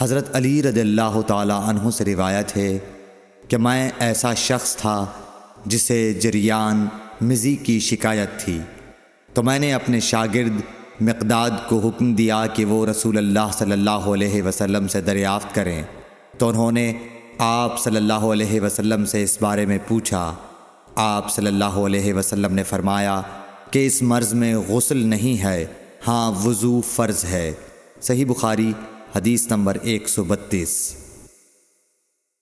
حضرت علی رضی اللہ تعالی عنہ سے روایت ہے کہ میں ایسا شخص تھا جسے جریان، مزی کی شکایت تھی۔ تو میں نے اپنے شاگرد مقداد کو حکم دیا کہ وہ رسول اللہ صلی اللہ علیہ وسلم سے دریافت کریں۔ تو انہوں نے آپ صلی اللہ علیہ وسلم سے اس بارے میں پوچھا۔ آپ صلی اللہ علیہ وسلم نے فرمایا کہ اس مرض میں غسل نہیں ہے۔ ہاں وضو فرض ہے۔ صحیح بخاری حدیث نمبر ایک سو بتیس